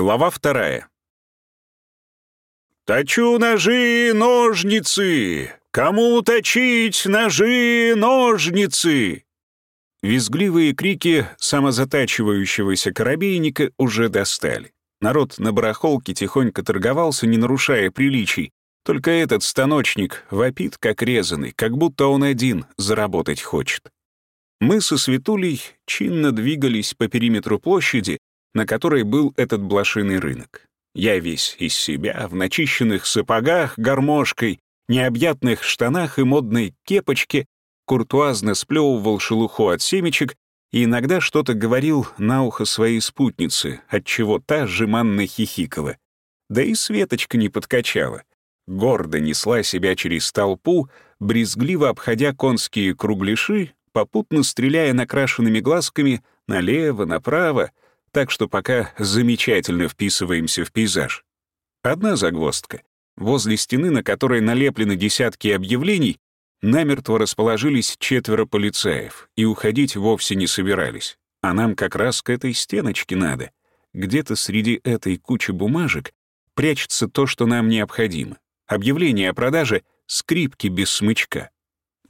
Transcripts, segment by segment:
Глава вторая. «Точу ножи, ножницы! Кому точить ножи, ножницы?» Визгливые крики самозатачивающегося корабейника уже достали. Народ на барахолке тихонько торговался, не нарушая приличий. Только этот станочник вопит, как резанный, как будто он один заработать хочет. Мы со Светулей чинно двигались по периметру площади, на которой был этот блошиный рынок. Я весь из себя, в начищенных сапогах, гармошкой, необъятных штанах и модной кепочке, куртуазно сплевывал шелуху от семечек и иногда что-то говорил на ухо своей спутнице, отчего та жеманно хихикала. Да и Светочка не подкачала. Гордо несла себя через толпу, брезгливо обходя конские кругляши, попутно стреляя накрашенными глазками налево, направо, так что пока замечательно вписываемся в пейзаж. Одна загвоздка. Возле стены, на которой налеплены десятки объявлений, намертво расположились четверо полицаев и уходить вовсе не собирались. А нам как раз к этой стеночке надо. Где-то среди этой кучи бумажек прячется то, что нам необходимо. Объявление о продаже скрипки без смычка.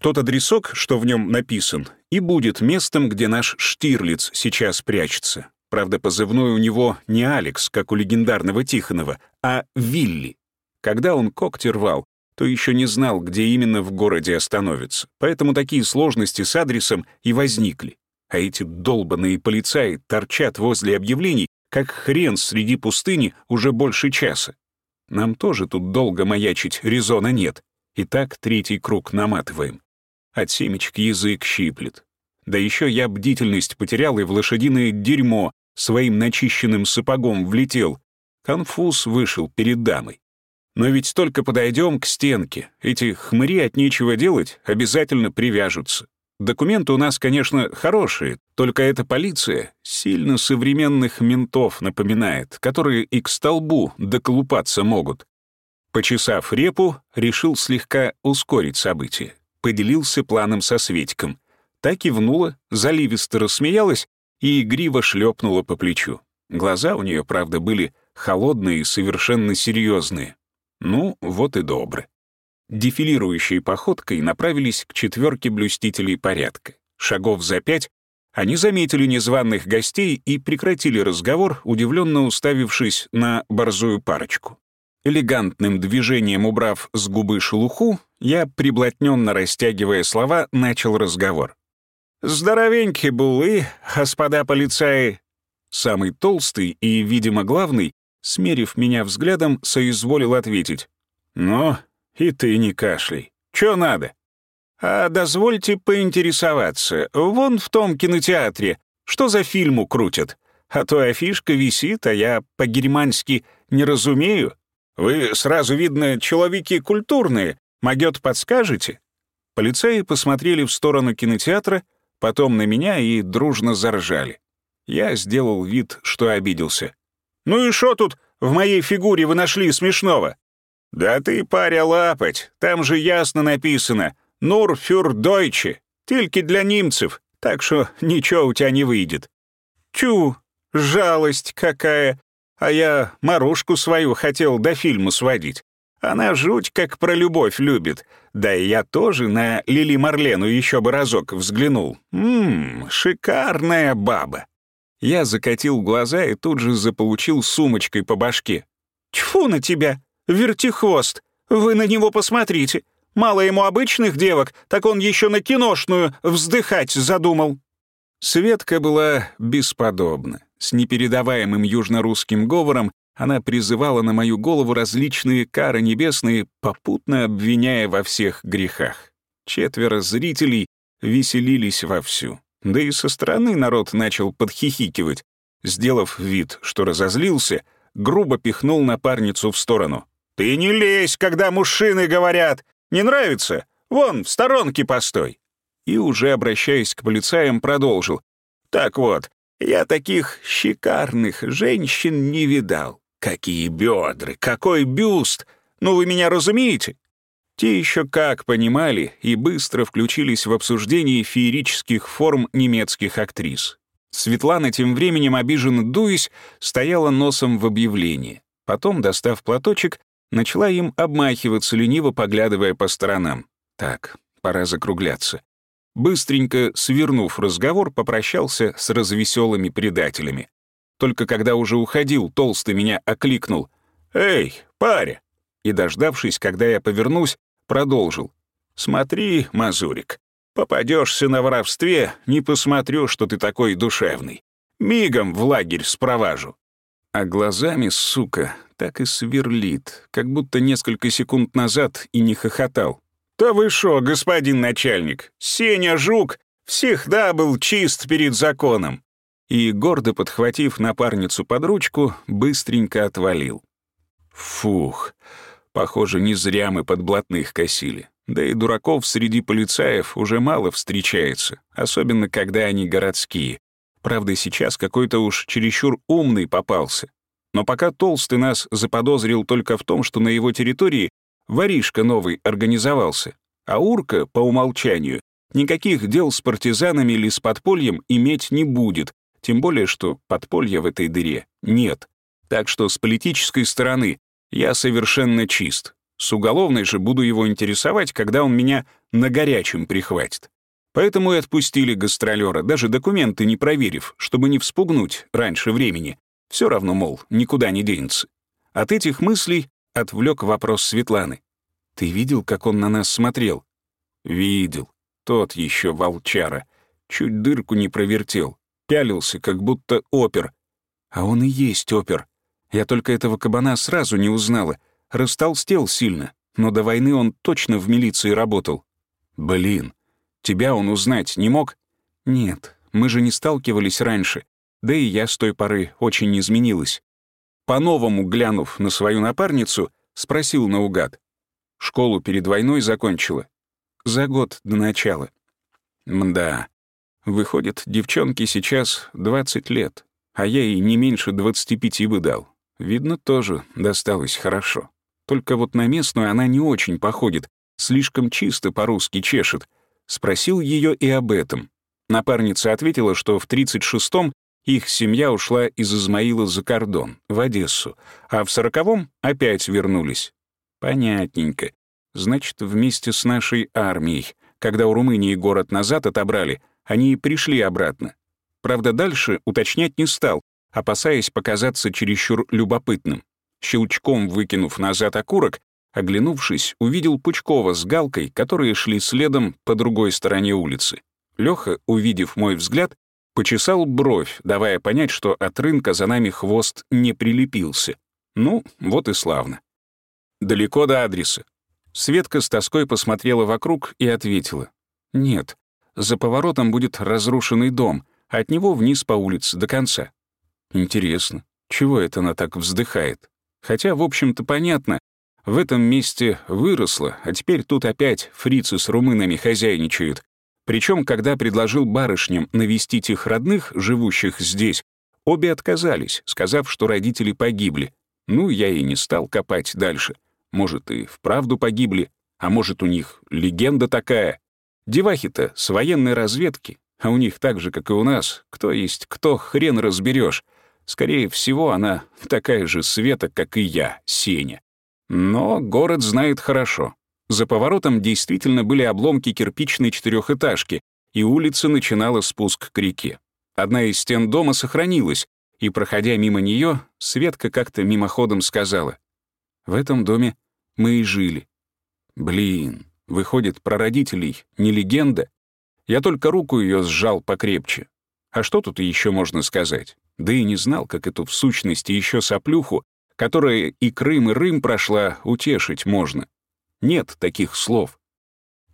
Тот адресок, что в нем написан, и будет местом, где наш Штирлиц сейчас прячется. Правда, позывной у него не Алекс, как у легендарного Тихонова, а Вилли. Когда он когти рвал, то еще не знал, где именно в городе остановится. Поэтому такие сложности с адресом и возникли. А эти долбанные полицаи торчат возле объявлений, как хрен среди пустыни уже больше часа. Нам тоже тут долго маячить резона нет. И так третий круг наматываем. От семечек язык щиплет. Да еще я бдительность потерял и в лошадиное дерьмо своим начищенным сапогом влетел. Конфуз вышел перед дамой. Но ведь только подойдем к стенке, эти хмыри от нечего делать обязательно привяжутся. Документы у нас, конечно, хорошие, только эта полиция сильно современных ментов напоминает, которые и к столбу доколупаться могут. Почесав репу, решил слегка ускорить события. Поделился планом со Светиком. Так и внула, заливисто рассмеялась и игриво шлепнула по плечу. Глаза у нее, правда, были холодные и совершенно серьезные. Ну, вот и добро. Дефилирующей походкой направились к четверке блюстителей порядка. Шагов за пять они заметили незваных гостей и прекратили разговор, удивленно уставившись на борзую парочку. Элегантным движением убрав с губы шелуху, я, приблотненно растягивая слова, начал разговор. «Здоровенькие булы, господа полицаи!» Самый толстый и, видимо, главный, смерив меня взглядом, соизволил ответить. «Ну, и ты не кашляй. Чё надо?» «А дозвольте поинтересоваться, вон в том кинотеатре, что за фильму крутят? А то афишка висит, а я по-германски не разумею. Вы сразу, видно, человеки культурные, могет подскажете?» Полицеи посмотрели в сторону кинотеатра, потом на меня и дружно заржали. Я сделал вид, что обиделся. «Ну и что тут в моей фигуре вы нашли смешного?» «Да ты, паря, лапать, там же ясно написано «Нур фюр Дойче», тільки для немцев, так что ничего у тебя не выйдет». «Тю, жалость какая! А я Марушку свою хотел до фильму сводить. Она жуть как про любовь любит. Да и я тоже на Лили Марлену еще бы разок взглянул. Ммм, шикарная баба. Я закатил глаза и тут же заполучил сумочкой по башке. «Тьфу на тебя! Вертихвост! Вы на него посмотрите! Мало ему обычных девок, так он еще на киношную вздыхать задумал!» Светка была бесподобна. С непередаваемым южно-русским говором она призывала на мою голову различные кары небесные, попутно обвиняя во всех грехах. Четверо зрителей веселились вовсю. Да и со стороны народ начал подхихикивать. Сделав вид, что разозлился, грубо пихнул напарницу в сторону. «Ты не лезь, когда мужчины говорят! Не нравится? Вон, в сторонке постой!» И уже обращаясь к полицаям, продолжил. «Так вот, я таких шикарных женщин не видал. Какие бедры, какой бюст! Ну вы меня разумеете? Те еще как понимали и быстро включились в обсуждение феерических форм немецких актрис. Светлана тем временем, обиженно дуясь, стояла носом в объявлении. Потом, достав платочек, начала им обмахиваться, лениво поглядывая по сторонам. Так, пора закругляться. Быстренько, свернув разговор, попрощался с развеселыми предателями. Только когда уже уходил, толстый меня окликнул. «Эй, паря!» И, дождавшись, когда я повернусь, продолжил. «Смотри, Мазурик, попадешься на воровстве, не посмотрю, что ты такой душевный. Мигом в лагерь спроважу». А глазами, сука, так и сверлит, как будто несколько секунд назад и не хохотал. «Да вы шо, господин начальник, Сеня Жук всегда был чист перед законом!» И, гордо подхватив напарницу под ручку, быстренько отвалил. Фух, похоже, не зря мы под блатных косили. Да и дураков среди полицаев уже мало встречается, особенно когда они городские. Правда, сейчас какой-то уж чересчур умный попался. Но пока Толстый нас заподозрил только в том, что на его территории воришка новый организовался, а Урка, по умолчанию, никаких дел с партизанами или с подпольем иметь не будет, тем более что подполья в этой дыре нет. Так что с политической стороны я совершенно чист. С уголовной же буду его интересовать, когда он меня на горячем прихватит. Поэтому и отпустили гастролера, даже документы не проверив, чтобы не вспугнуть раньше времени. Все равно, мол, никуда не денется. От этих мыслей отвлек вопрос Светланы. «Ты видел, как он на нас смотрел?» «Видел. Тот еще волчара. Чуть дырку не провертел. Пялился, как будто опер. А он и есть опер. Я только этого кабана сразу не узнала. Растолстел сильно, но до войны он точно в милиции работал. Блин, тебя он узнать не мог? Нет, мы же не сталкивались раньше. Да и я с той поры очень изменилась. По-новому глянув на свою напарницу, спросил наугад. Школу перед войной закончила. За год до начала. Мда. Выходит, девчонке сейчас 20 лет, а я ей не меньше 25 бы дал. Видно, тоже досталось хорошо. Только вот на местную она не очень походит, слишком чисто по-русски чешет. Спросил ее и об этом. Напарница ответила, что в 36-м их семья ушла из Измаила за кордон, в Одессу, а в 40-м опять вернулись. Понятненько. Значит, вместе с нашей армией. Когда у Румынии город назад отобрали, они и пришли обратно. Правда, дальше уточнять не стал, опасаясь показаться чересчур любопытным. Щелчком выкинув назад окурок, оглянувшись, увидел Пучкова с Галкой, которые шли следом по другой стороне улицы. Лёха, увидев мой взгляд, почесал бровь, давая понять, что от рынка за нами хвост не прилепился. Ну, вот и славно. Далеко до адреса. Светка с тоской посмотрела вокруг и ответила. «Нет, за поворотом будет разрушенный дом, от него вниз по улице до конца». Интересно, чего это она так вздыхает? Хотя, в общем-то, понятно. В этом месте выросло, а теперь тут опять фрицы с румынами хозяйничают. Причем, когда предложил барышням навестить их родных, живущих здесь, обе отказались, сказав, что родители погибли. Ну, я и не стал копать дальше. Может, и вправду погибли, а может, у них легенда такая. Девахи-то с военной разведки, а у них так же, как и у нас, кто есть кто, хрен разберешь. Скорее всего, она такая же Света, как и я, Сеня. Но город знает хорошо. За поворотом действительно были обломки кирпичной четырехэтажки, и улица начинала спуск к реке. Одна из стен дома сохранилась, и, проходя мимо нее, Светка как-то мимоходом сказала, в этом доме мы и жили. Блин, выходит, про родителей не легенда? Я только руку ее сжал покрепче. А что тут еще можно сказать? Да и не знал, как эту в сущности еще соплюху, которая и Крым, и Рым прошла, утешить можно. Нет таких слов.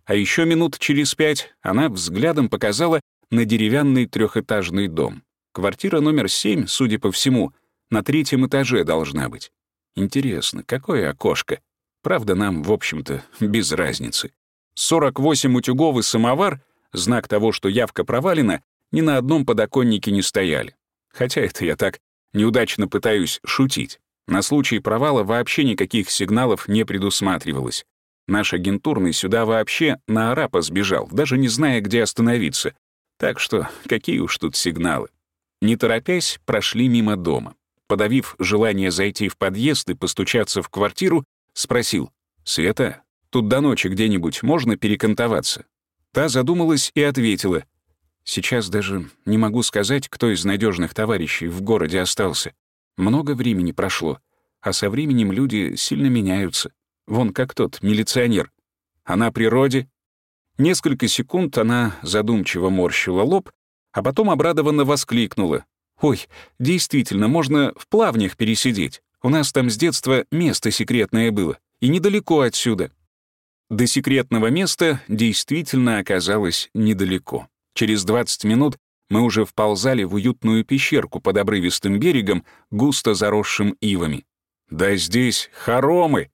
А еще минут через пять она взглядом показала на деревянный трехэтажный дом. Квартира номер семь, судя по всему, на третьем этаже должна быть. Интересно, какое окошко? Правда, нам, в общем-то, без разницы. 48 утюгов и самовар, знак того, что явка провалена, ни на одном подоконнике не стояли. Хотя это я так неудачно пытаюсь шутить. На случай провала вообще никаких сигналов не предусматривалось. Наш агентурный сюда вообще на арапа сбежал, даже не зная, где остановиться. Так что какие уж тут сигналы. Не торопясь, прошли мимо дома. Подавив желание зайти в подъезд и постучаться в квартиру, спросил, «Света, тут до ночи где-нибудь можно перекантоваться?» Та задумалась и ответила, «Сейчас даже не могу сказать, кто из надежных товарищей в городе остался. Много времени прошло, а со временем люди сильно меняются. Вон как тот милиционер. А на природе Несколько секунд она задумчиво морщила лоб, а потом обрадованно воскликнула. «Ой, действительно, можно в плавнях пересидеть. У нас там с детства место секретное было, и недалеко отсюда». До секретного места действительно оказалось недалеко. Через 20 минут мы уже вползали в уютную пещерку под обрывистым берегом, густо заросшим ивами. «Да здесь хоромы!»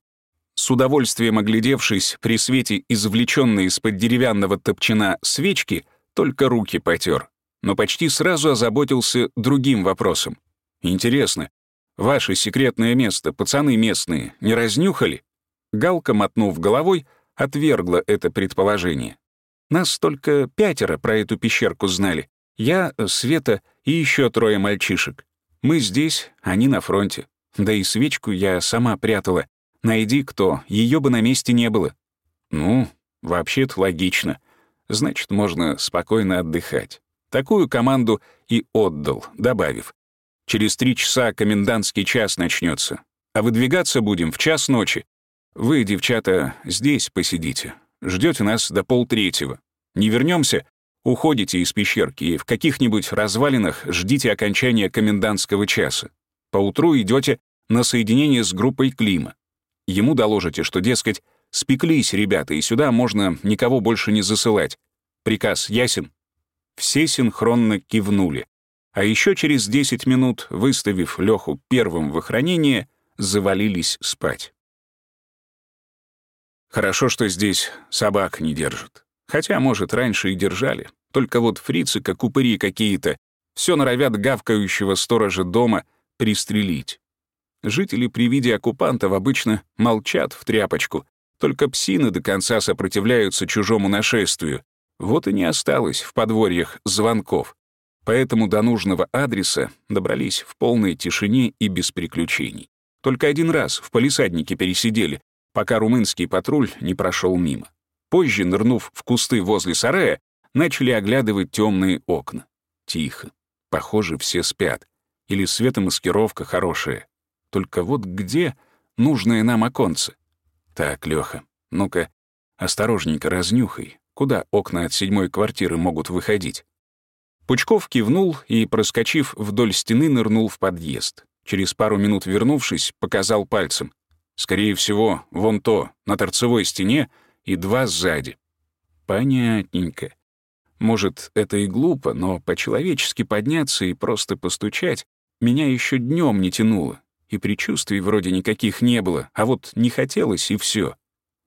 С удовольствием оглядевшись при свете извлеченной из-под деревянного топчина свечки, только руки потер, но почти сразу озаботился другим вопросом. «Интересно, ваше секретное место пацаны местные не разнюхали?» Галка, мотнув головой, отвергла это предположение. «Нас только пятеро про эту пещерку знали. Я, Света и еще трое мальчишек. Мы здесь, они на фронте. Да и свечку я сама прятала, Найди кто, ее бы на месте не было. Ну, вообще-то логично. Значит, можно спокойно отдыхать. Такую команду и отдал, добавив. Через три часа комендантский час начнется, а выдвигаться будем в час ночи. Вы, девчата, здесь посидите. Ждете нас до полтретьего. Не вернемся, уходите из пещерки и в каких-нибудь развалинах ждите окончания комендантского часа. Поутру идете на соединение с группой Клима. Ему доложите, что, дескать, спеклись ребята, и сюда можно никого больше не засылать. Приказ ясен?» Все синхронно кивнули. А еще через 10 минут, выставив Леху первым в охранение, завалились спать. Хорошо, что здесь собак не держат. Хотя, может, раньше и держали. Только вот фрицы, как упыри какие-то, все норовят гавкающего сторожа дома пристрелить. Жители при виде оккупантов обычно молчат в тряпочку, только псины до конца сопротивляются чужому нашествию. Вот и не осталось в подворьях звонков. Поэтому до нужного адреса добрались в полной тишине и без приключений. Только один раз в полисаднике пересидели, пока румынский патруль не прошел мимо. Позже, нырнув в кусты возле сарая, начали оглядывать темные окна. Тихо. Похоже, все спят. Или светомаскировка хорошая. Только вот где нужное нам оконце? Так, Лёха, ну-ка, осторожненько разнюхай, куда окна от седьмой квартиры могут выходить. Пучков кивнул и, проскочив вдоль стены, нырнул в подъезд. Через пару минут вернувшись, показал пальцем. Скорее всего, вон то, на торцевой стене, и два сзади. Понятненько. Может, это и глупо, но по-человечески подняться и просто постучать меня еще днем не тянуло и предчувствий вроде никаких не было, а вот не хотелось, и все.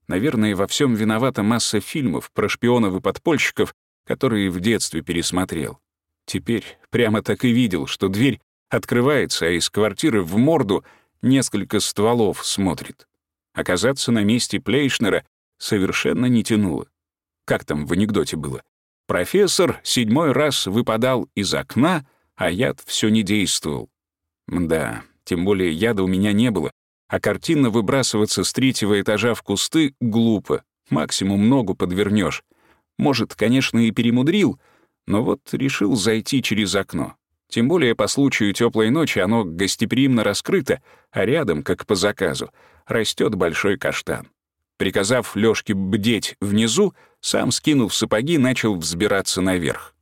Наверное, во всем виновата масса фильмов про шпионов и подпольщиков, которые в детстве пересмотрел. Теперь прямо так и видел, что дверь открывается, а из квартиры в морду несколько стволов смотрит. Оказаться на месте Плейшнера совершенно не тянуло. Как там в анекдоте было? Профессор седьмой раз выпадал из окна, а яд все не действовал. Да, тем более яда у меня не было, а картинно выбрасываться с третьего этажа в кусты глупо, максимум ногу подвернешь. Может, конечно, и перемудрил, но вот решил зайти через окно. Тем более по случаю теплой ночи оно гостеприимно раскрыто, а рядом, как по заказу, растет большой каштан. Приказав Лёшке бдеть внизу, сам, скинув сапоги, начал взбираться наверх.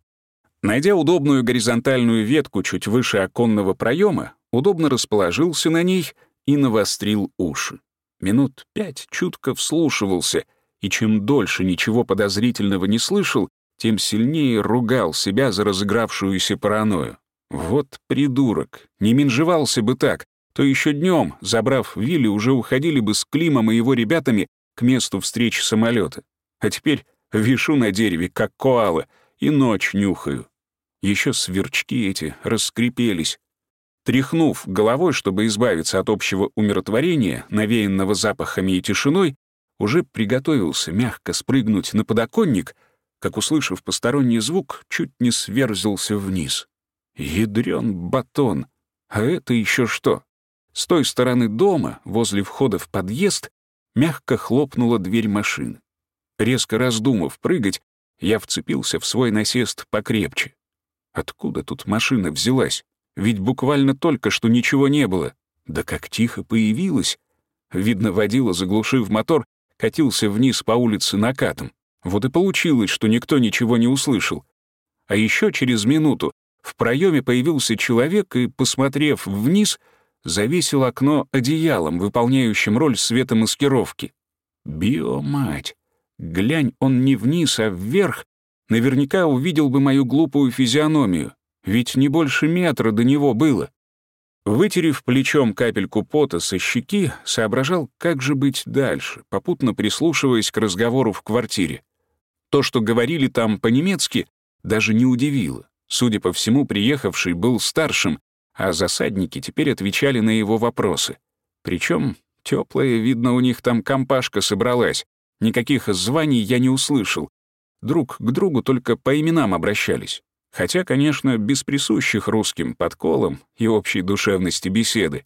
Найдя удобную горизонтальную ветку чуть выше оконного проема, удобно расположился на ней и навострил уши. Минут пять чутко вслушивался, и чем дольше ничего подозрительного не слышал, тем сильнее ругал себя за разыгравшуюся паранойю. Вот придурок, не менжевался бы так, то еще днем, забрав Вилли, уже уходили бы с Климом и его ребятами к месту встречи самолета. А теперь вишу на дереве, как коала, и ночь нюхаю. Еще сверчки эти раскрепелись, Тряхнув головой, чтобы избавиться от общего умиротворения, навеянного запахами и тишиной, уже приготовился мягко спрыгнуть на подоконник, как, услышав посторонний звук, чуть не сверзился вниз. Ядрён батон. А это еще что? С той стороны дома, возле входа в подъезд, мягко хлопнула дверь машины. Резко раздумав прыгать, я вцепился в свой насест покрепче. Откуда тут машина взялась? Ведь буквально только что ничего не было. Да как тихо появилась. Видно, водила, заглушив мотор, катился вниз по улице накатом. Вот и получилось, что никто ничего не услышал. А еще через минуту в проеме появился человек и, посмотрев вниз, завесил окно одеялом, выполняющим роль светомаскировки. Биомать! Глянь он не вниз, а вверх, наверняка увидел бы мою глупую физиономию, ведь не больше метра до него было. Вытерев плечом капельку пота со щеки, соображал, как же быть дальше, попутно прислушиваясь к разговору в квартире. То, что говорили там по-немецки, даже не удивило. Судя по всему, приехавший был старшим, а засадники теперь отвечали на его вопросы. Причем теплая, видно, у них там компашка собралась. Никаких званий я не услышал. Друг к другу только по именам обращались. Хотя, конечно, без присущих русским подколом и общей душевности беседы.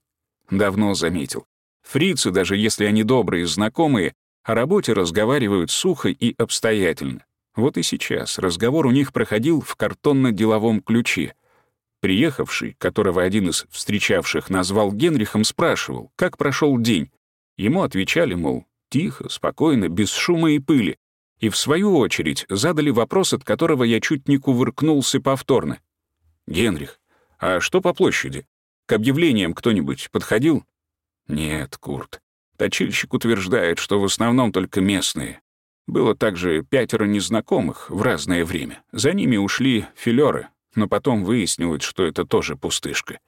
Давно заметил. Фрицы, даже если они добрые знакомые, о работе разговаривают сухо и обстоятельно. Вот и сейчас разговор у них проходил в картонно-деловом ключе. Приехавший, которого один из встречавших назвал Генрихом, спрашивал, как прошел день. Ему отвечали, мол, тихо, спокойно, без шума и пыли, и, в свою очередь, задали вопрос, от которого я чуть не кувыркнулся повторно. «Генрих, а что по площади? К объявлениям кто-нибудь подходил?» «Нет, Курт. Точильщик утверждает, что в основном только местные. Было также пятеро незнакомых в разное время. За ними ушли филеры, но потом выяснилось, что это тоже пустышка.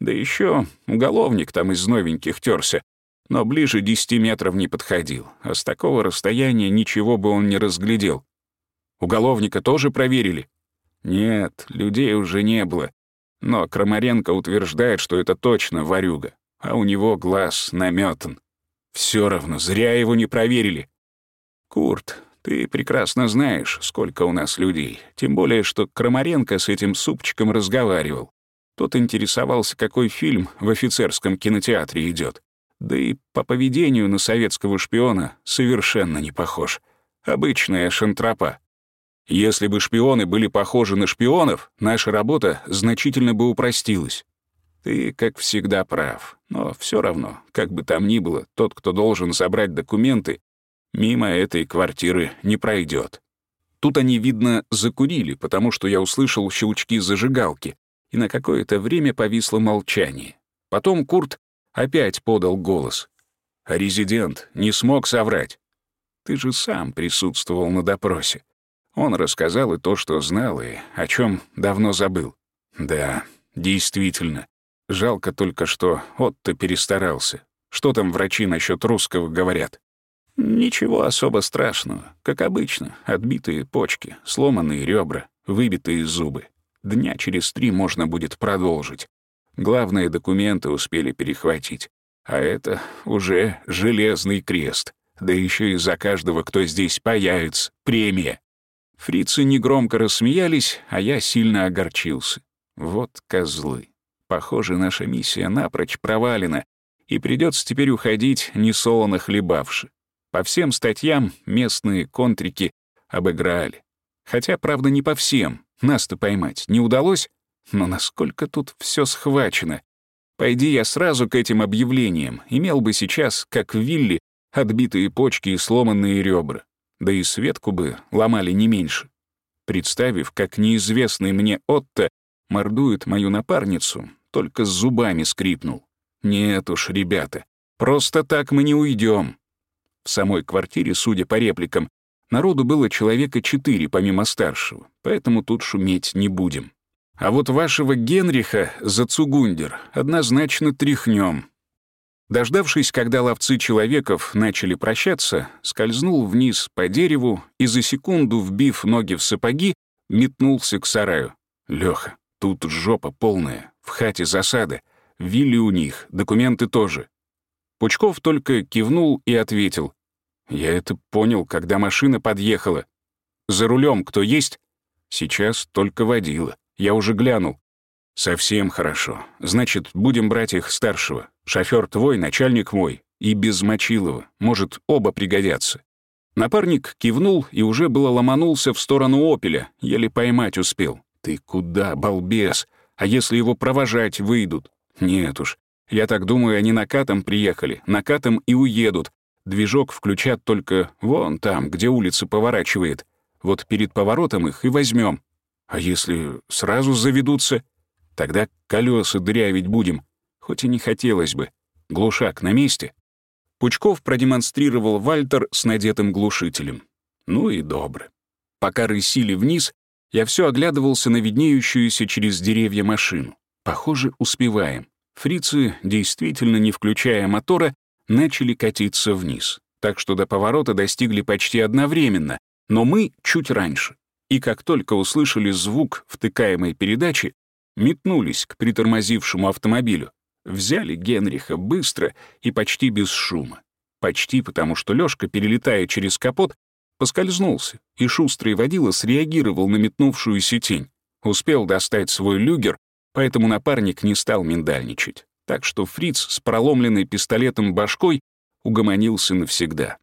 Да еще уголовник там из новеньких терся, но ближе десяти метров не подходил, а с такого расстояния ничего бы он не разглядел. Уголовника тоже проверили? Нет, людей уже не было. Но Крамаренко утверждает, что это точно варюга, а у него глаз наметан. Все равно, зря его не проверили. Курт, ты прекрасно знаешь, сколько у нас людей, тем более, что Крамаренко с этим супчиком разговаривал. Тот интересовался, какой фильм в офицерском кинотеатре идет. Да и по поведению на советского шпиона совершенно не похож. Обычная шантропа. Если бы шпионы были похожи на шпионов, наша работа значительно бы упростилась. Ты, как всегда, прав. Но все равно, как бы там ни было, тот, кто должен забрать документы, мимо этой квартиры не пройдет. Тут они, видно, закурили, потому что я услышал щелчки зажигалки, и на какое-то время повисло молчание. Потом Курт Опять подал голос. Резидент не смог соврать. Ты же сам присутствовал на допросе. Он рассказал и то, что знал, и о чем давно забыл. Да, действительно. Жалко только, что Отто перестарался. Что там врачи насчет русского говорят? Ничего особо страшного. Как обычно, отбитые почки, сломанные ребра, выбитые зубы. Дня через три можно будет продолжить. Главные документы успели перехватить. А это уже железный крест. Да еще и за каждого, кто здесь появится, премия. Фрицы негромко рассмеялись, а я сильно огорчился. Вот козлы. Похоже, наша миссия напрочь провалена, и придется теперь уходить, несолоно хлебавши. По всем статьям местные контрики обыграли. Хотя, правда, не по всем. Нас-то поймать не удалось, но насколько тут все схвачено? Пойди я сразу к этим объявлениям, имел бы сейчас, как в вилле, отбитые почки и сломанные ребра. Да и Светку бы ломали не меньше. Представив, как неизвестный мне Отто мордует мою напарницу, только с зубами скрипнул. Нет уж, ребята, просто так мы не уйдем. В самой квартире, судя по репликам, народу было человека четыре помимо старшего, поэтому тут шуметь не будем. А вот вашего Генриха за Цугундер однозначно тряхнем. Дождавшись, когда ловцы человеков начали прощаться, скользнул вниз по дереву и за секунду, вбив ноги в сапоги, метнулся к сараю. Лёха, тут жопа полная, в хате засада, вилли у них, документы тоже. Пучков только кивнул и ответил. Я это понял, когда машина подъехала. За рулем кто есть? Сейчас только водила. Я уже глянул. «Совсем хорошо. Значит, будем брать их старшего. Шофёр твой, начальник мой. И без Мочилова. Может, оба пригодятся». Напарник кивнул и уже было ломанулся в сторону «Опеля», еле поймать успел. «Ты куда, балбес? А если его провожать выйдут?» «Нет уж. Я так думаю, они накатом приехали, накатом и уедут. Движок включат только вон там, где улица поворачивает. Вот перед поворотом их и возьмем. А если сразу заведутся?» Тогда колеса дырявить будем, хоть и не хотелось бы. Глушак на месте. Пучков продемонстрировал Вальтер с надетым глушителем. Ну и добро. Пока рысили вниз, я все оглядывался на виднеющуюся через деревья машину. Похоже, успеваем. Фрицы, действительно не включая мотора, начали катиться вниз. Так что до поворота достигли почти одновременно, но мы чуть раньше. И как только услышали звук втыкаемой передачи, метнулись к притормозившему автомобилю. Взяли Генриха быстро и почти без шума. Почти потому, что Лёшка, перелетая через капот, поскользнулся, и шустрый водила среагировал на метнувшуюся тень. Успел достать свой люгер, поэтому напарник не стал миндальничать. Так что фриц с проломленной пистолетом башкой угомонился навсегда.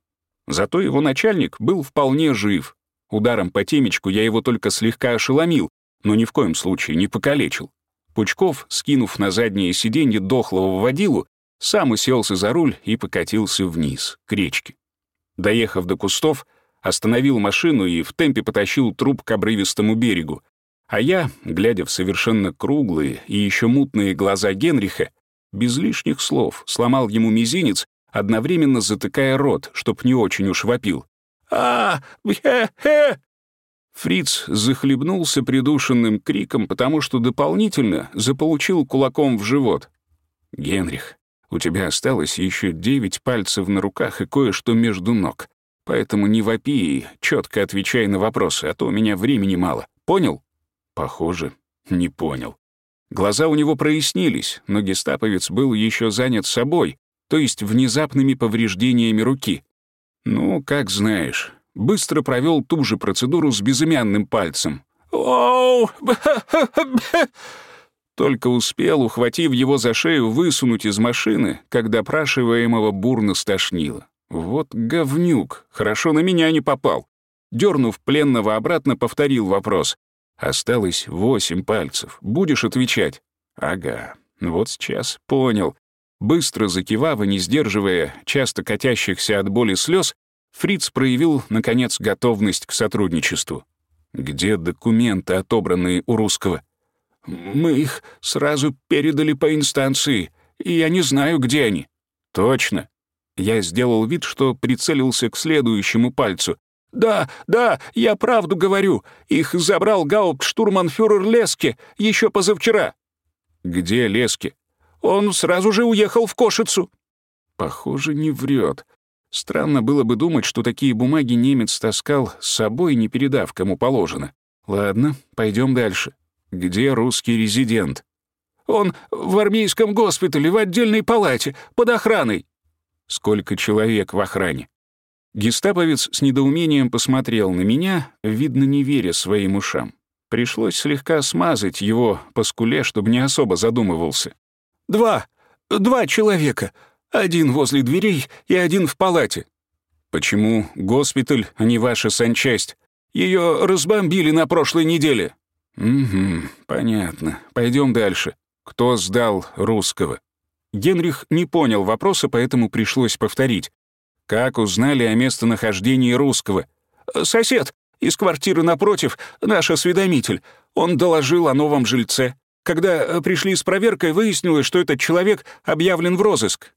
Зато его начальник был вполне жив. Ударом по темечку я его только слегка ошеломил, но ни в коем случае не покалечил. Пучков, скинув на заднее сиденье дохлого водилу, сам уселся за руль и покатился вниз, к речке. Доехав до кустов, остановил машину и в темпе потащил труп к обрывистому берегу. А я, глядя в совершенно круглые и еще мутные глаза Генриха, без лишних слов сломал ему мизинец, одновременно затыкая рот, чтоб не очень уж вопил. а хе-хе!» Фриц захлебнулся придушенным криком, потому что дополнительно заполучил кулаком в живот. «Генрих, у тебя осталось еще девять пальцев на руках и кое-что между ног. Поэтому не вопи и четко отвечай на вопросы, а то у меня времени мало. Понял?» Похоже, не понял. Глаза у него прояснились, но гестаповец был еще занят собой, то есть внезапными повреждениями руки. «Ну, как знаешь быстро провел ту же процедуру с безымянным пальцем. «Оу! Только успел, ухватив его за шею, высунуть из машины, когда допрашиваемого бурно стошнило. Вот говнюк, хорошо на меня не попал. Дернув пленного обратно, повторил вопрос. «Осталось восемь пальцев. Будешь отвечать?» «Ага, вот сейчас понял». Быстро закивав и не сдерживая часто катящихся от боли слез, Фриц проявил, наконец, готовность к сотрудничеству. «Где документы, отобранные у русского?» «Мы их сразу передали по инстанции, и я не знаю, где они». «Точно». Я сделал вид, что прицелился к следующему пальцу. «Да, да, я правду говорю. Их забрал гауптштурманфюрер Леске еще позавчера». «Где Лески?» «Он сразу же уехал в Кошицу». «Похоже, не врет. Странно было бы думать, что такие бумаги немец таскал с собой, не передав кому положено. Ладно, пойдем дальше. Где русский резидент? Он в армейском госпитале, в отдельной палате, под охраной. Сколько человек в охране? Гестаповец с недоумением посмотрел на меня, видно, не веря своим ушам. Пришлось слегка смазать его по скуле, чтобы не особо задумывался. «Два! Два человека! Один возле дверей и один в палате. Почему госпиталь, а не ваша санчасть? Ее разбомбили на прошлой неделе. Угу, понятно. Пойдем дальше. Кто сдал русского? Генрих не понял вопроса, поэтому пришлось повторить. Как узнали о местонахождении русского? Сосед из квартиры напротив, наш осведомитель. Он доложил о новом жильце. Когда пришли с проверкой, выяснилось, что этот человек объявлен в розыск.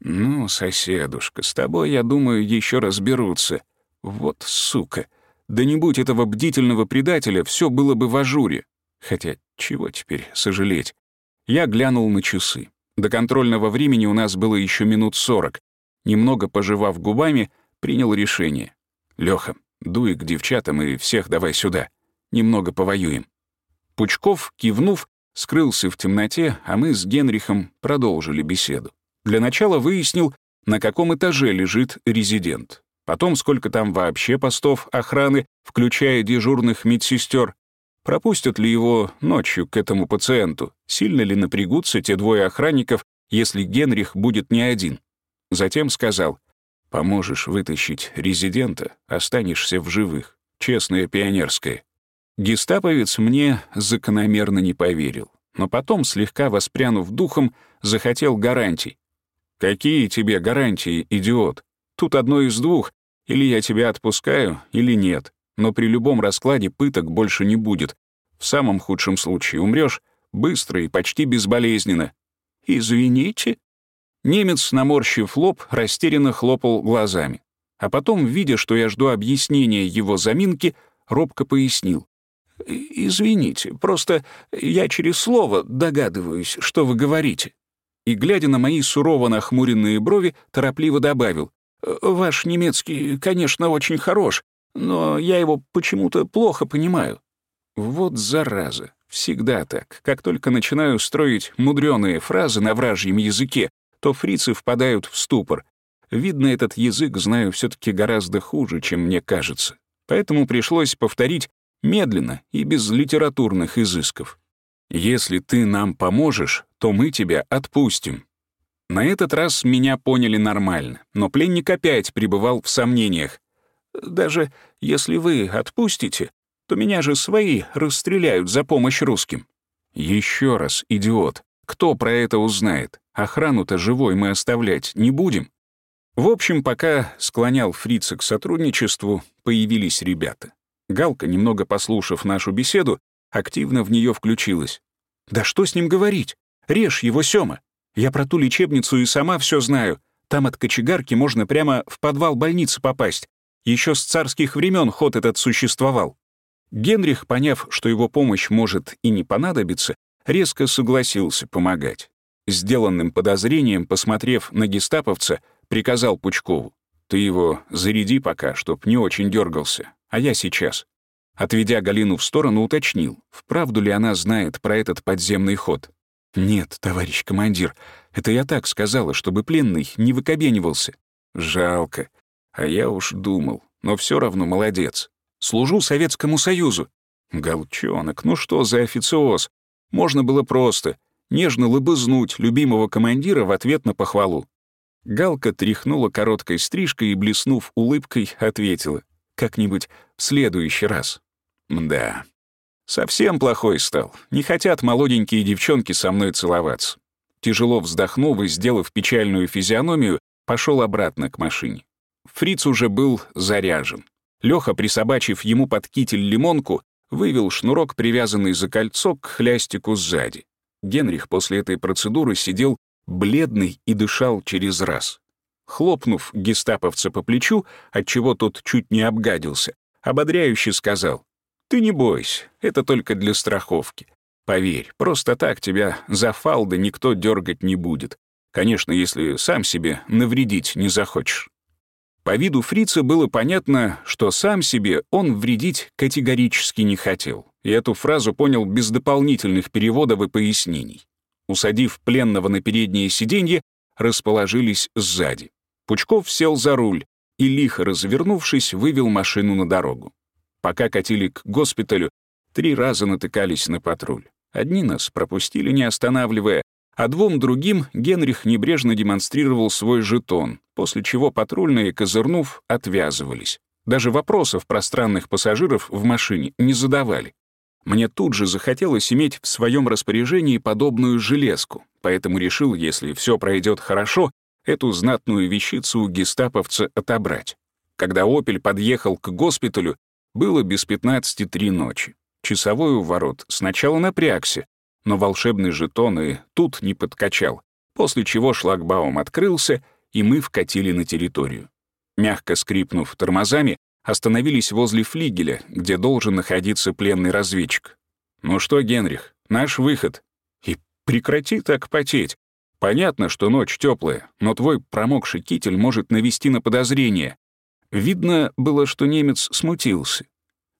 «Ну, соседушка, с тобой, я думаю, еще разберутся. Вот сука. Да не будь этого бдительного предателя, все было бы в ажуре. Хотя, чего теперь сожалеть? Я глянул на часы. До контрольного времени у нас было еще минут сорок. Немного пожевав губами, принял решение. Леха, дуй к девчатам и всех давай сюда. Немного повоюем». Пучков, кивнув, скрылся в темноте, а мы с Генрихом продолжили беседу. Для начала выяснил, на каком этаже лежит резидент. Потом, сколько там вообще постов охраны, включая дежурных медсестер. Пропустят ли его ночью к этому пациенту? Сильно ли напрягутся те двое охранников, если Генрих будет не один? Затем сказал, «Поможешь вытащить резидента, останешься в живых. Честное пионерское». Гестаповец мне закономерно не поверил, но потом, слегка воспрянув духом, захотел гарантий. «Какие тебе гарантии, идиот? Тут одно из двух. Или я тебя отпускаю, или нет но при любом раскладе пыток больше не будет. В самом худшем случае умрешь быстро и почти безболезненно. «Извините?» Немец, наморщив лоб, растерянно хлопал глазами. А потом, видя, что я жду объяснения его заминки, робко пояснил. «Извините, просто я через слово догадываюсь, что вы говорите». И, глядя на мои сурово нахмуренные брови, торопливо добавил. «Ваш немецкий, конечно, очень хорош, но я его почему-то плохо понимаю. Вот зараза. Всегда так. Как только начинаю строить мудреные фразы на вражьем языке, то фрицы впадают в ступор. Видно, этот язык знаю все таки гораздо хуже, чем мне кажется. Поэтому пришлось повторить медленно и без литературных изысков. «Если ты нам поможешь, то мы тебя отпустим». На этот раз меня поняли нормально, но пленник опять пребывал в сомнениях. Даже если вы отпустите, то меня же свои расстреляют за помощь русским». Еще раз, идиот, кто про это узнает? Охрану-то живой мы оставлять не будем. В общем, пока склонял фрица к сотрудничеству, появились ребята. Галка, немного послушав нашу беседу, активно в нее включилась. «Да что с ним говорить? Режь его, Сёма. Я про ту лечебницу и сама все знаю. Там от кочегарки можно прямо в подвал больницы попасть. Еще с царских времен ход этот существовал. Генрих, поняв, что его помощь может и не понадобиться, резко согласился помогать. Сделанным подозрением, посмотрев на гестаповца, приказал Пучкову. «Ты его заряди пока, чтоб не очень дергался, а я сейчас». Отведя Галину в сторону, уточнил, вправду ли она знает про этот подземный ход. «Нет, товарищ командир, это я так сказала, чтобы пленный не выкобенивался». «Жалко. А я уж думал, но все равно молодец. Служу Советскому Союзу. Голчонок, ну что за официоз? Можно было просто нежно лыбызнуть любимого командира в ответ на похвалу. Галка тряхнула короткой стрижкой и, блеснув улыбкой, ответила. «Как-нибудь в следующий раз». «Да, совсем плохой стал. Не хотят молоденькие девчонки со мной целоваться». Тяжело вздохнув и сделав печальную физиономию, пошел обратно к машине. Фриц уже был заряжен. Лёха, присобачив ему под китель лимонку, вывел шнурок, привязанный за кольцо, к хлястику сзади. Генрих после этой процедуры сидел бледный и дышал через раз. Хлопнув гестаповца по плечу, отчего тот чуть не обгадился, ободряюще сказал, «Ты не бойся, это только для страховки. Поверь, просто так тебя за фалды никто дергать не будет. Конечно, если сам себе навредить не захочешь». По виду фрица было понятно, что сам себе он вредить категорически не хотел, и эту фразу понял без дополнительных переводов и пояснений. Усадив пленного на переднее сиденье, расположились сзади. Пучков сел за руль и, лихо развернувшись, вывел машину на дорогу. Пока катили к госпиталю, три раза натыкались на патруль. Одни нас пропустили, не останавливая, а двум другим Генрих небрежно демонстрировал свой жетон, после чего патрульные, козырнув, отвязывались. Даже вопросов пространных пассажиров в машине не задавали. Мне тут же захотелось иметь в своем распоряжении подобную железку, поэтому решил, если все пройдет хорошо, эту знатную вещицу у гестаповца отобрать. Когда «Опель» подъехал к госпиталю, было без 15 три ночи. Часовой у ворот сначала напрягся, но волшебный жетон и тут не подкачал, после чего шлагбаум открылся, и мы вкатили на территорию. Мягко скрипнув тормозами, остановились возле флигеля, где должен находиться пленный разведчик. «Ну что, Генрих, наш выход. И прекрати так потеть. Понятно, что ночь теплая, но твой промокший китель может навести на подозрение». Видно было, что немец смутился.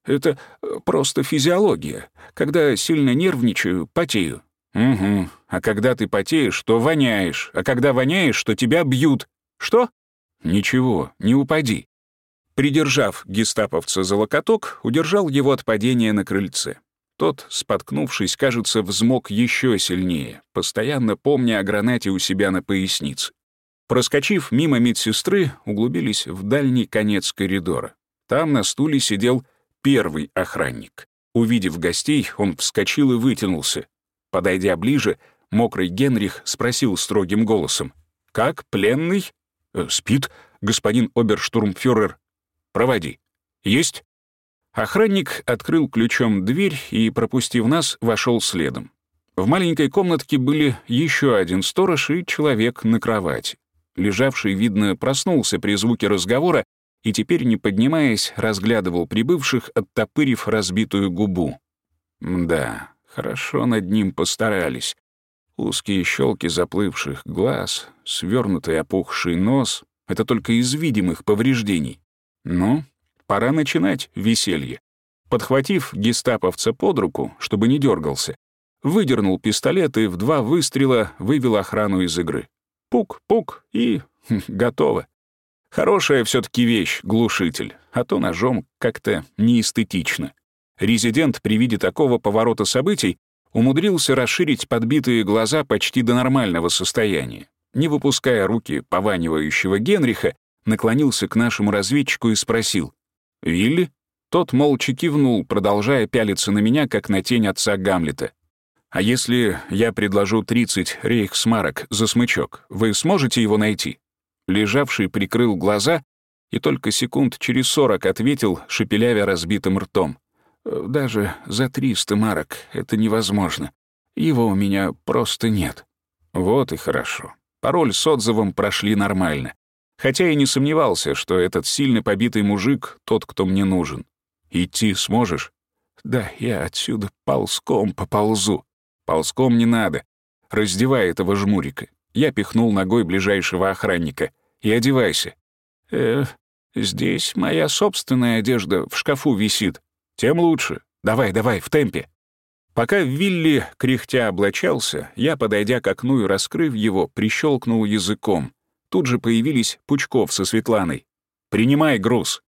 Это э, просто физиология. Когда сильно нервничаю, потею. Угу. А когда ты потеешь, то воняешь. А когда воняешь, то тебя бьют. Что? Ничего, не упади. Придержав гестаповца за локоток, удержал его от падения на крыльце. Тот, споткнувшись, кажется, взмок еще сильнее, постоянно помня о гранате у себя на пояснице. Проскочив мимо медсестры, углубились в дальний конец коридора. Там на стуле сидел первый охранник. Увидев гостей, он вскочил и вытянулся. Подойдя ближе, мокрый Генрих спросил строгим голосом. «Как, пленный?» «Э, «Спит, господин оберштурмфюрер». «Проводи». «Есть?» Охранник открыл ключом дверь и, пропустив нас, вошел следом. В маленькой комнатке были еще один сторож и человек на кровати. Лежавший, видно, проснулся при звуке разговора и теперь, не поднимаясь, разглядывал прибывших, оттопырив разбитую губу. Да, хорошо над ним постарались. Узкие щелки заплывших глаз, свернутый опухший нос — это только из видимых повреждений. Ну, пора начинать веселье. Подхватив гестаповца под руку, чтобы не дергался, выдернул пистолет и в два выстрела вывел охрану из игры. Пук-пук и хм, готово. Хорошая все таки вещь, глушитель, а то ножом как-то неэстетично. Резидент при виде такого поворота событий умудрился расширить подбитые глаза почти до нормального состояния. Не выпуская руки пованивающего Генриха, наклонился к нашему разведчику и спросил. «Вилли?» Тот молча кивнул, продолжая пялиться на меня, как на тень отца Гамлета. «А если я предложу 30 рейхсмарок за смычок, вы сможете его найти?» Лежавший прикрыл глаза и только секунд через сорок ответил, шепелявя разбитым ртом. Даже за 300 марок это невозможно. Его у меня просто нет. Вот и хорошо. Пароль с отзывом прошли нормально. Хотя я не сомневался, что этот сильно побитый мужик — тот, кто мне нужен. Идти сможешь? Да, я отсюда ползком поползу. Ползком не надо. Раздевай этого жмурика. Я пихнул ногой ближайшего охранника. И одевайся. Э, здесь моя собственная одежда в шкафу висит. Тем лучше. Давай, давай, в темпе. Пока Вилли кряхтя облачался, я, подойдя к окну и раскрыв его, прищелкнул языком. Тут же появились Пучков со Светланой. «Принимай груз».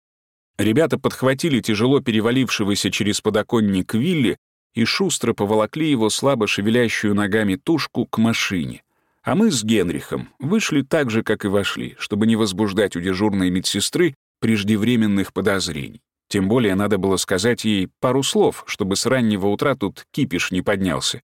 Ребята подхватили тяжело перевалившегося через подоконник Вилли и шустро поволокли его слабо шевелящую ногами тушку к машине. А мы с Генрихом вышли так же, как и вошли, чтобы не возбуждать у дежурной медсестры преждевременных подозрений. Тем более надо было сказать ей пару слов, чтобы с раннего утра тут кипиш не поднялся.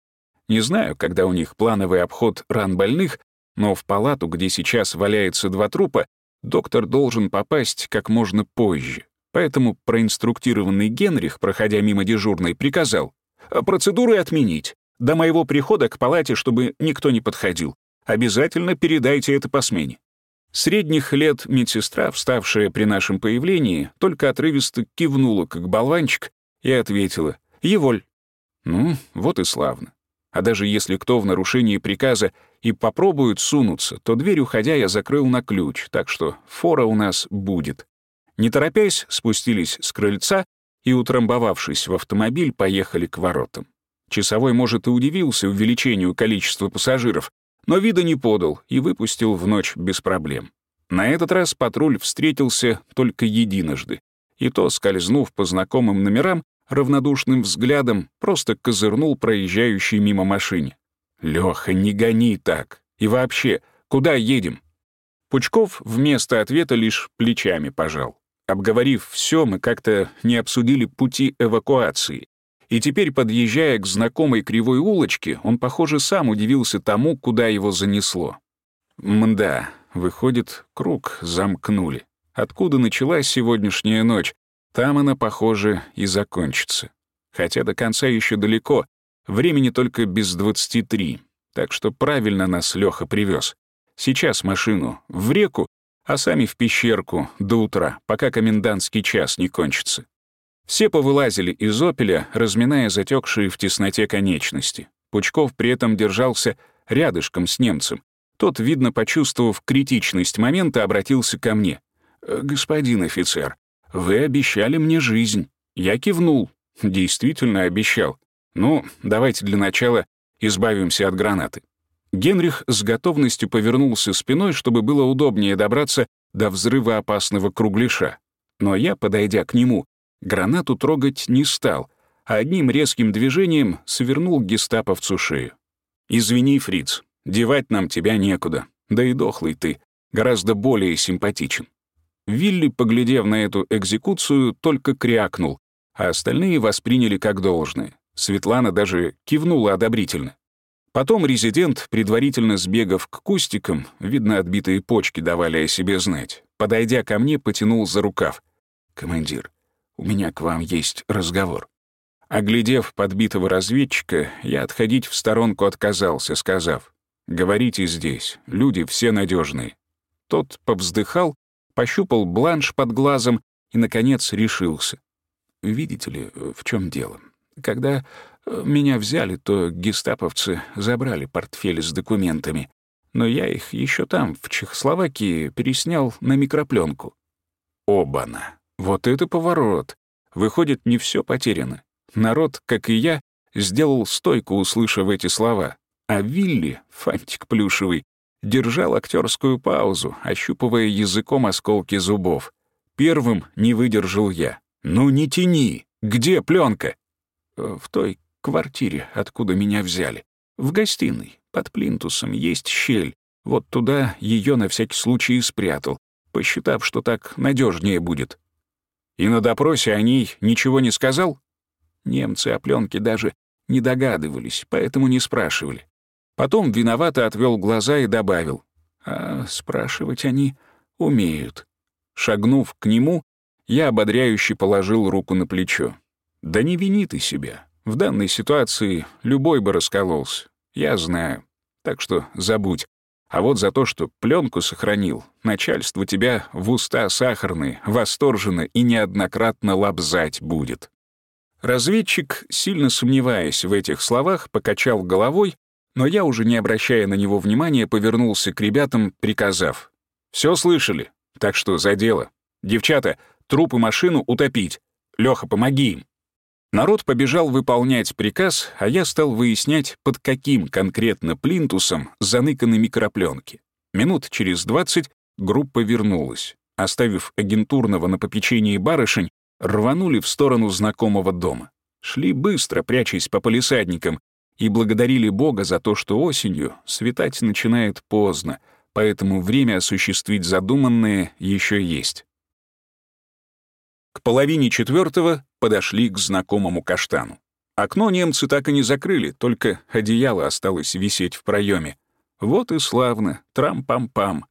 Не знаю, когда у них плановый обход ран больных, но в палату, где сейчас валяется два трупа, доктор должен попасть как можно позже. Поэтому проинструктированный Генрих, проходя мимо дежурной, приказал «Процедуры отменить. До моего прихода к палате, чтобы никто не подходил. Обязательно передайте это по смене». Средних лет медсестра, вставшая при нашем появлении, только отрывисто кивнула, как болванчик, и ответила «Еволь». Ну, вот и славно. А даже если кто в нарушении приказа и попробует сунуться, то дверь, уходя, я закрыл на ключ, так что фора у нас будет. Не торопясь, спустились с крыльца и, утрамбовавшись в автомобиль, поехали к воротам. Часовой, может, и удивился увеличению количества пассажиров, но вида не подал и выпустил в ночь без проблем. На этот раз патруль встретился только единожды, и то, скользнув по знакомым номерам, равнодушным взглядом просто козырнул проезжающий мимо машине. «Лёха, не гони так! И вообще, куда едем?» Пучков вместо ответа лишь плечами пожал. Обговорив все, мы как-то не обсудили пути эвакуации. И теперь, подъезжая к знакомой кривой улочке, он, похоже, сам удивился тому, куда его занесло. Мда, выходит, круг замкнули. Откуда началась сегодняшняя ночь, там она, похоже, и закончится. Хотя до конца еще далеко, времени только без двадцати три, так что правильно нас Леха привез. Сейчас машину в реку, а сами в пещерку до утра, пока комендантский час не кончится. Все повылазили из «Опеля», разминая затекшие в тесноте конечности. Пучков при этом держался рядышком с немцем. Тот, видно, почувствовав критичность момента, обратился ко мне. «Э, «Господин офицер, вы обещали мне жизнь». Я кивнул. Действительно обещал. Ну, давайте для начала избавимся от гранаты. Генрих с готовностью повернулся спиной, чтобы было удобнее добраться до взрыва опасного кругляша. Но я, подойдя к нему, Гранату трогать не стал, а одним резким движением свернул гестаповцу шею. «Извини, фриц, девать нам тебя некуда, да и дохлый ты, гораздо более симпатичен». Вилли, поглядев на эту экзекуцию, только крякнул, а остальные восприняли как должное. Светлана даже кивнула одобрительно. Потом резидент, предварительно сбегав к кустикам, видно, отбитые почки давали о себе знать, подойдя ко мне, потянул за рукав. «Командир, у меня к вам есть разговор». Оглядев подбитого разведчика, я отходить в сторонку отказался, сказав, «Говорите здесь, люди все надежные. Тот повздыхал, пощупал бланш под глазом и, наконец, решился. «Видите ли, в чем дело? Когда э, меня взяли, то гестаповцы забрали портфель с документами, но я их еще там, в Чехословакии, переснял на микропленку. Обана! Вот это поворот! Выходит, не все потеряно. Народ, как и я, сделал стойку, услышав эти слова. А Вилли, фантик плюшевый, держал актерскую паузу, ощупывая языком осколки зубов. Первым не выдержал я. «Ну не тяни! Где пленка? Э, в той квартире, откуда меня взяли. В гостиной, под плинтусом, есть щель. Вот туда ее на всякий случай и спрятал, посчитав, что так надежнее будет. И на допросе о ней ничего не сказал? Немцы о пленке даже не догадывались, поэтому не спрашивали. Потом виновато отвел глаза и добавил. А спрашивать они умеют. Шагнув к нему, я ободряюще положил руку на плечо. «Да не вини ты себя. В данной ситуации любой бы раскололся. Я знаю. Так что забудь. А вот за то, что пленку сохранил, начальство тебя в уста сахарные, восторженно и неоднократно лобзать будет». Разведчик, сильно сомневаясь в этих словах, покачал головой, но я, уже не обращая на него внимания, повернулся к ребятам, приказав. «Все слышали? Так что за дело. Девчата, труп и машину утопить. Лёха, помоги им». Народ побежал выполнять приказ, а я стал выяснять, под каким конкретно плинтусом заныканы микропленки. Минут через двадцать группа вернулась. Оставив агентурного на попечении барышень, рванули в сторону знакомого дома. Шли быстро, прячась по полисадникам, и благодарили Бога за то, что осенью светать начинает поздно, поэтому время осуществить задуманное еще есть. К половине четвертого подошли к знакомому каштану. Окно немцы так и не закрыли, только одеяло осталось висеть в проеме. Вот и славно, трам-пам-пам.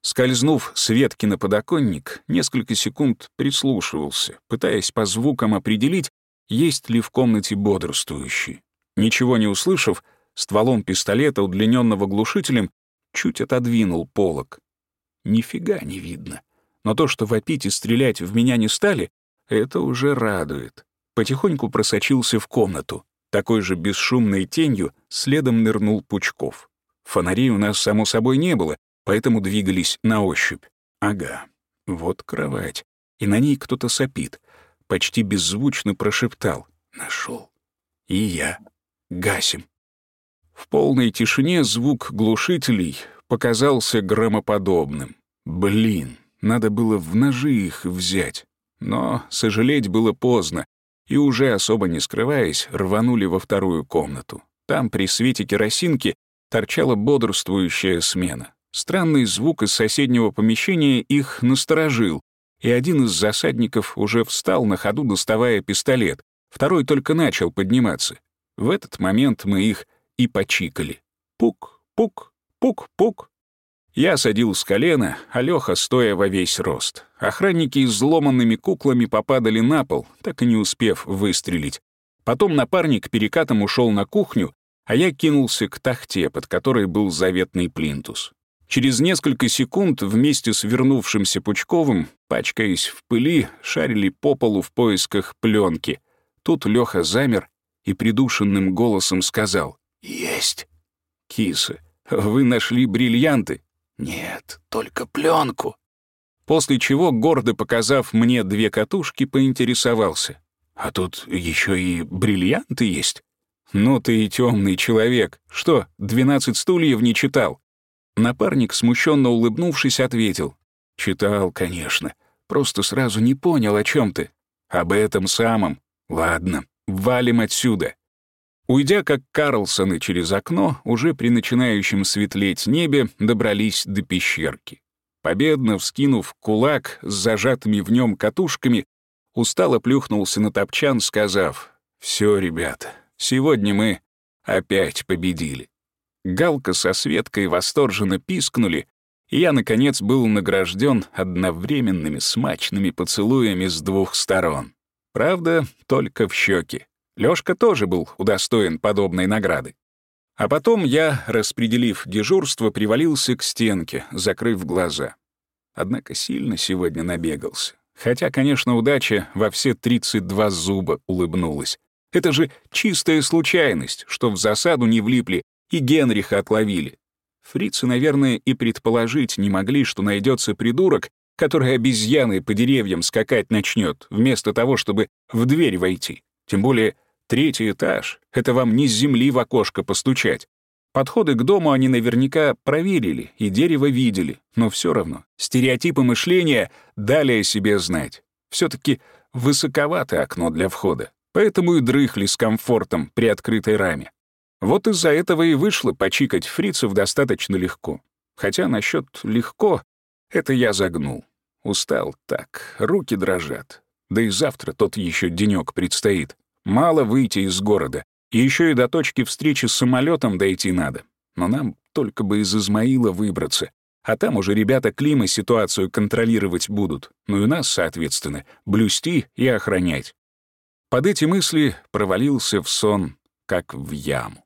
Скользнув с ветки на подоконник, несколько секунд прислушивался, пытаясь по звукам определить, есть ли в комнате бодрствующий. Ничего не услышав, стволом пистолета, удлиненного глушителем, чуть отодвинул полог. Нифига не видно но то, что вопить и стрелять в меня не стали, это уже радует. Потихоньку просочился в комнату. Такой же бесшумной тенью следом нырнул Пучков. Фонарей у нас, само собой, не было, поэтому двигались на ощупь. Ага, вот кровать. И на ней кто-то сопит. Почти беззвучно прошептал. Нашел. И я. Гасим. В полной тишине звук глушителей показался громоподобным. Блин, надо было в ножи их взять. Но сожалеть было поздно, и уже особо не скрываясь, рванули во вторую комнату. Там при свете керосинки торчала бодрствующая смена. Странный звук из соседнего помещения их насторожил, и один из засадников уже встал на ходу, доставая пистолет, второй только начал подниматься. В этот момент мы их и почикали. Пук, пук, пук-пук. Я садил с колена, а Лёха стоя во весь рост. Охранники изломанными куклами попадали на пол, так и не успев выстрелить. Потом напарник перекатом ушел на кухню, а я кинулся к тахте, под которой был заветный плинтус. Через несколько секунд вместе с вернувшимся Пучковым, пачкаясь в пыли, шарили по полу в поисках пленки. Тут Лёха замер и придушенным голосом сказал «Есть». «Киса, вы нашли бриллианты?» «Нет, только пленку. После чего, гордо показав мне две катушки, поинтересовался. «А тут еще и бриллианты есть?» «Ну ты и темный человек. Что, двенадцать стульев не читал?» Напарник, смущенно улыбнувшись, ответил. «Читал, конечно. Просто сразу не понял, о чем ты. Об этом самом. Ладно, валим отсюда. Уйдя как Карлсоны через окно, уже при начинающем светлеть небе добрались до пещерки. Победно вскинув кулак с зажатыми в нем катушками, устало плюхнулся на топчан, сказав «Все, ребята, сегодня мы опять победили». Галка со Светкой восторженно пискнули, и я, наконец, был награжден одновременными смачными поцелуями с двух сторон. Правда, только в щеки. Лёшка тоже был удостоен подобной награды. А потом я, распределив дежурство, привалился к стенке, закрыв глаза. Однако сильно сегодня набегался. Хотя, конечно, удача во все 32 зуба улыбнулась. Это же чистая случайность, что в засаду не влипли и Генриха отловили. Фрицы, наверное, и предположить не могли, что найдется придурок, который обезьяной по деревьям скакать начнет, вместо того, чтобы в дверь войти. Тем более третий этаж — это вам не с земли в окошко постучать. Подходы к дому они наверняка проверили и дерево видели, но все равно стереотипы мышления дали о себе знать. все таки высоковато окно для входа, поэтому и дрыхли с комфортом при открытой раме. Вот из-за этого и вышло почикать фрицев достаточно легко. Хотя насчет «легко» — это я загнул. Устал так, руки дрожат. Да и завтра тот еще денек предстоит. Мало выйти из города. Еще и до точки встречи с самолетом дойти надо. Но нам только бы из Измаила выбраться. А там уже ребята Клима ситуацию контролировать будут. Ну и нас, соответственно, блюсти и охранять. Под эти мысли провалился в сон, как в яму.